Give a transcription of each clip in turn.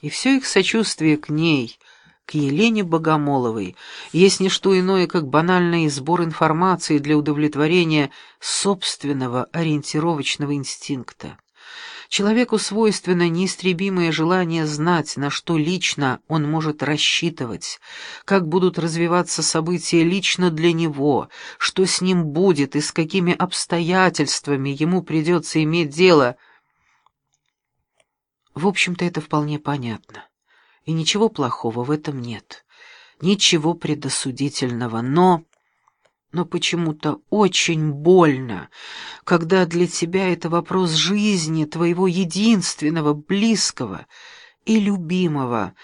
И все их сочувствие к ней, к Елене Богомоловой, есть не что иное, как банальный сбор информации для удовлетворения собственного ориентировочного инстинкта. Человеку свойственно неистребимое желание знать, на что лично он может рассчитывать, как будут развиваться события лично для него, что с ним будет и с какими обстоятельствами ему придется иметь дело. В общем-то, это вполне понятно. И ничего плохого в этом нет. Ничего предосудительного, но но почему-то очень больно, когда для тебя это вопрос жизни, твоего единственного, близкого и любимого,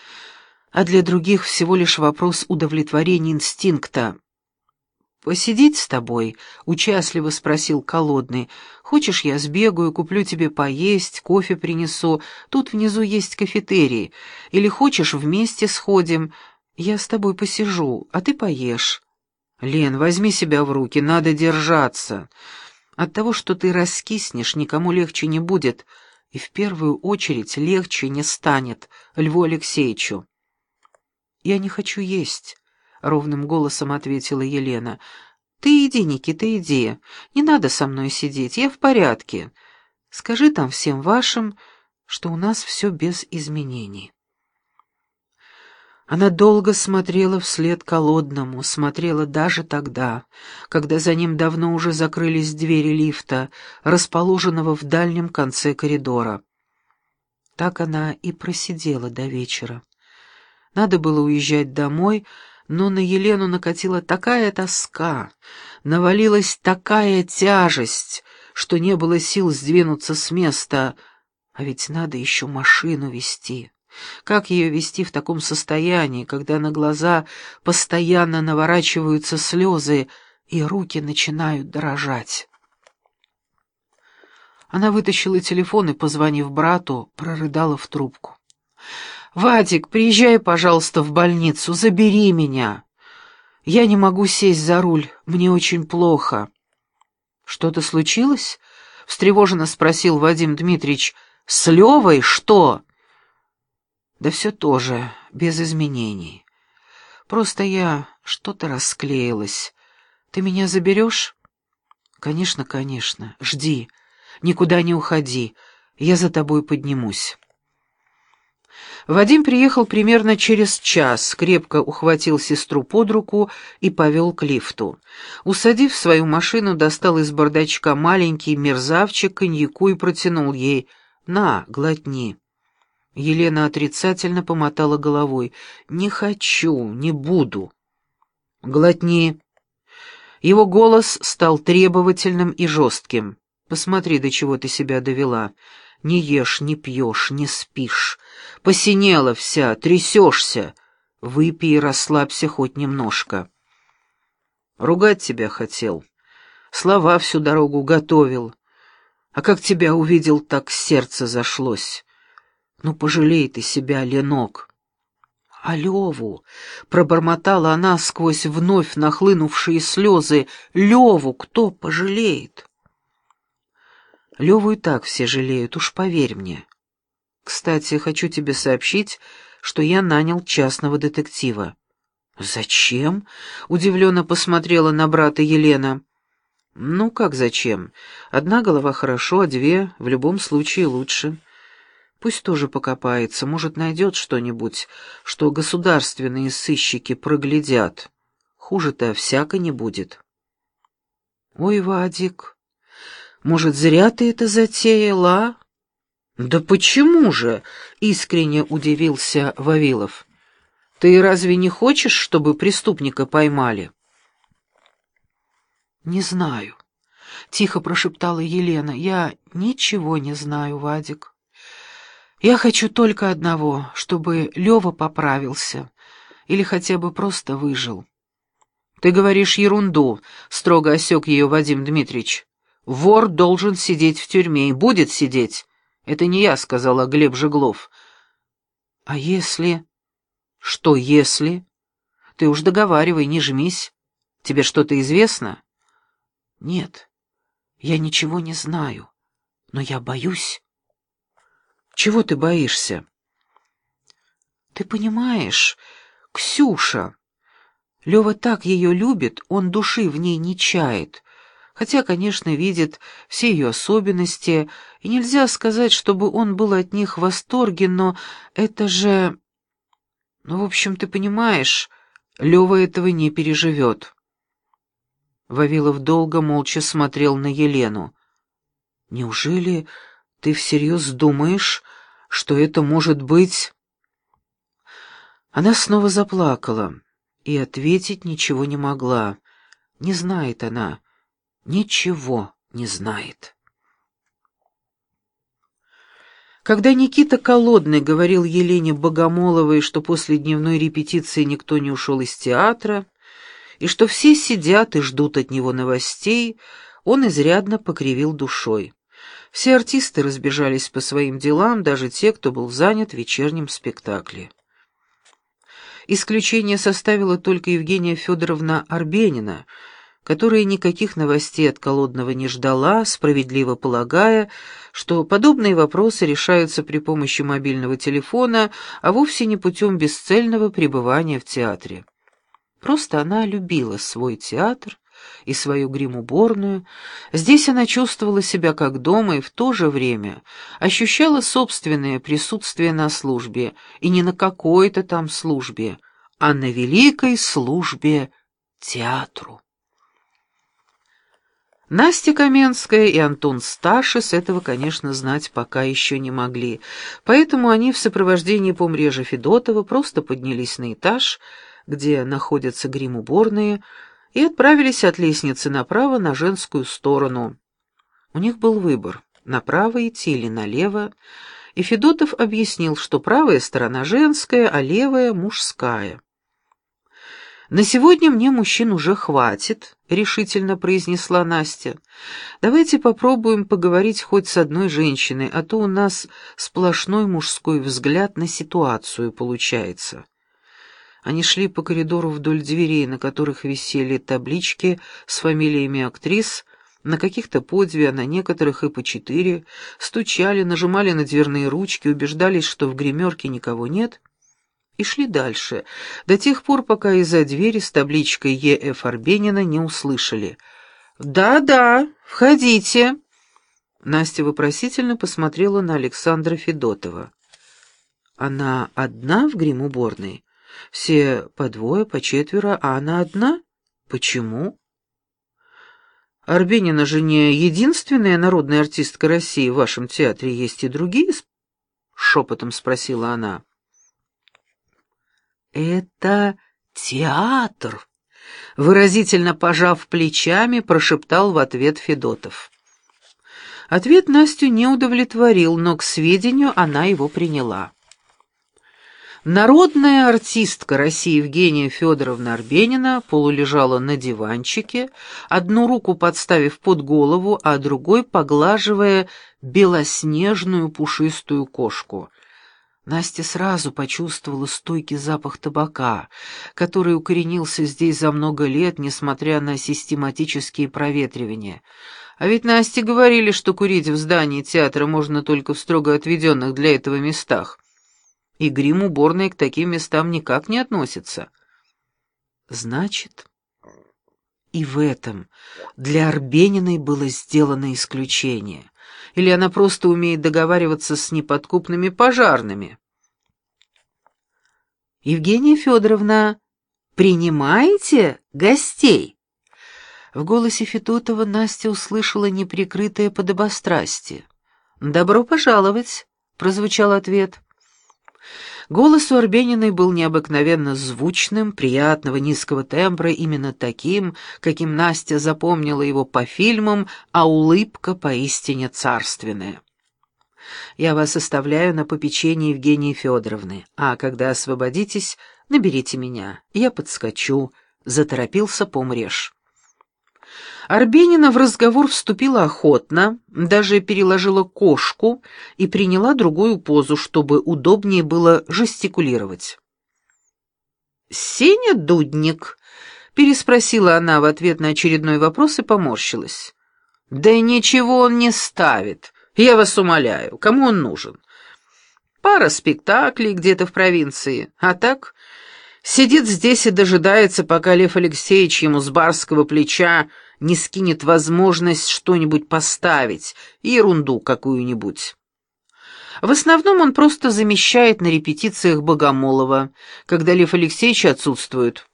а для других всего лишь вопрос удовлетворения инстинкта. «Посидеть с тобой?» — участливо спросил Колодный. «Хочешь, я сбегаю, куплю тебе поесть, кофе принесу. Тут внизу есть кафетерий. Или хочешь, вместе сходим? Я с тобой посижу, а ты поешь». «Лен, возьми себя в руки, надо держаться. От того, что ты раскиснешь, никому легче не будет, и в первую очередь легче не станет Льву Алексеевичу». «Я не хочу есть», — ровным голосом ответила Елена. «Ты иди, Никита, иди. Не надо со мной сидеть, я в порядке. Скажи там всем вашим, что у нас все без изменений». Она долго смотрела вслед колодному, смотрела даже тогда, когда за ним давно уже закрылись двери лифта, расположенного в дальнем конце коридора. Так она и просидела до вечера. Надо было уезжать домой, но на Елену накатила такая тоска, навалилась такая тяжесть, что не было сил сдвинуться с места, а ведь надо еще машину вести. Как ее вести в таком состоянии, когда на глаза постоянно наворачиваются слезы и руки начинают дрожать? Она вытащила телефон и, позвонив брату, прорыдала в трубку. «Вадик, приезжай, пожалуйста, в больницу, забери меня. Я не могу сесть за руль, мне очень плохо». «Что-то случилось?» — встревоженно спросил Вадим Дмитриевич. «С Левой что?» Да все тоже, без изменений. Просто я что-то расклеилась. Ты меня заберешь? Конечно, конечно. Жди. Никуда не уходи. Я за тобой поднимусь. Вадим приехал примерно через час, крепко ухватил сестру под руку и повел к лифту. Усадив свою машину, достал из бардачка маленький мерзавчик коньяку и протянул ей. «На, глотни». Елена отрицательно помотала головой. «Не хочу, не буду». «Глотни». Его голос стал требовательным и жестким. «Посмотри, до чего ты себя довела. Не ешь, не пьешь, не спишь. Посинела вся, трясешься. Выпей и расслабься хоть немножко». «Ругать тебя хотел. Слова всю дорогу готовил. А как тебя увидел, так сердце зашлось». Ну, пожалей ты себя, Ленок. А Леву, пробормотала она сквозь вновь нахлынувшие слезы, Леву кто пожалеет? Леву и так все жалеют, уж поверь мне. Кстати, хочу тебе сообщить, что я нанял частного детектива. «Зачем?» — удивленно посмотрела на брата Елена. «Ну, как зачем? Одна голова хорошо, а две в любом случае лучше. Пусть тоже покопается, может, найдет что-нибудь, что государственные сыщики проглядят. Хуже-то всяко не будет. Ой, Вадик, может, зря ты это затеяла? Да почему же? Искренне удивился Вавилов. Ты разве не хочешь, чтобы преступника поймали? Не знаю, тихо прошептала Елена. Я ничего не знаю, Вадик. Я хочу только одного, чтобы Лёва поправился или хотя бы просто выжил. Ты говоришь ерунду, строго осек ее Вадим Дмитриевич. Вор должен сидеть в тюрьме и будет сидеть. Это не я, сказала Глеб Жеглов. А если... Что если? Ты уж договаривай, не жмись. Тебе что-то известно? Нет, я ничего не знаю, но я боюсь. Чего ты боишься? Ты понимаешь, Ксюша... Лёва так её любит, он души в ней не чает. Хотя, конечно, видит все её особенности, и нельзя сказать, чтобы он был от них в восторге, но это же... Ну, в общем, ты понимаешь, Лёва этого не переживёт. Вавилов долго молча смотрел на Елену. «Неужели ты всерьез думаешь, что это может быть...» Она снова заплакала и ответить ничего не могла. Не знает она, ничего не знает. Когда Никита Колодный говорил Елене Богомоловой, что после дневной репетиции никто не ушел из театра, и что все сидят и ждут от него новостей, он изрядно покривил душой. Все артисты разбежались по своим делам, даже те, кто был занят в вечернем спектакле. Исключение составила только Евгения Федоровна Арбенина, которая никаких новостей от Колодного не ждала, справедливо полагая, что подобные вопросы решаются при помощи мобильного телефона, а вовсе не путем бесцельного пребывания в театре. Просто она любила свой театр и свою гримуборную. Здесь она чувствовала себя как дома и в то же время ощущала собственное присутствие на службе, и не на какой-то там службе, а на великой службе театру. Настя Каменская и Антон Сташис этого, конечно, знать пока еще не могли, поэтому они в сопровождении помрежа Федотова просто поднялись на этаж, где находятся грим-уборные, и отправились от лестницы направо на женскую сторону. У них был выбор — направо идти или налево, и Федотов объяснил, что правая сторона женская, а левая — мужская. «На сегодня мне мужчин уже хватит», — решительно произнесла Настя. «Давайте попробуем поговорить хоть с одной женщиной, а то у нас сплошной мужской взгляд на ситуацию получается». Они шли по коридору вдоль дверей, на которых висели таблички с фамилиями актрис, на каких-то по две, а на некоторых и по четыре, стучали, нажимали на дверные ручки, убеждались, что в гримерке никого нет, и шли дальше, до тех пор, пока из-за двери с табличкой «Е.Ф. Арбенина» не услышали. «Да-да, входите!» Настя вопросительно посмотрела на Александра Федотова. «Она одна в гримуборной?» Все по двое, по четверо, а она одна? Почему? Арбенина же не единственная народная артистка России в вашем театре, есть и другие? Шепотом спросила она. Это театр, выразительно пожав плечами, прошептал в ответ Федотов. Ответ Настю не удовлетворил, но к сведению она его приняла. Народная артистка России Евгения Федоровна Арбенина полулежала на диванчике, одну руку подставив под голову, а другой поглаживая белоснежную пушистую кошку. Настя сразу почувствовала стойкий запах табака, который укоренился здесь за много лет, несмотря на систематические проветривания. А ведь Насте говорили, что курить в здании театра можно только в строго отведенных для этого местах и грим-уборная к таким местам никак не относится. Значит, и в этом для Арбениной было сделано исключение. Или она просто умеет договариваться с неподкупными пожарными? «Евгения Федоровна, принимаете гостей?» В голосе Федотова Настя услышала неприкрытое подобострастие. «Добро пожаловать», — прозвучал ответ. Голос у Арбениной был необыкновенно звучным, приятного низкого тембра, именно таким, каким Настя запомнила его по фильмам, а улыбка поистине царственная. «Я вас оставляю на попечение Евгении Федоровны, а когда освободитесь, наберите меня, я подскочу», — заторопился помреж. Арбенина в разговор вступила охотно, даже переложила кошку и приняла другую позу, чтобы удобнее было жестикулировать. «Сеня Дудник?» — переспросила она в ответ на очередной вопрос и поморщилась. «Да ничего он не ставит. Я вас умоляю, кому он нужен?» Пара спектаклей где-то в провинции. А так, сидит здесь и дожидается, пока Лев Алексеевич ему с барского плеча не скинет возможность что-нибудь поставить, ерунду какую-нибудь. В основном он просто замещает на репетициях Богомолова, когда Лев Алексеевич отсутствует.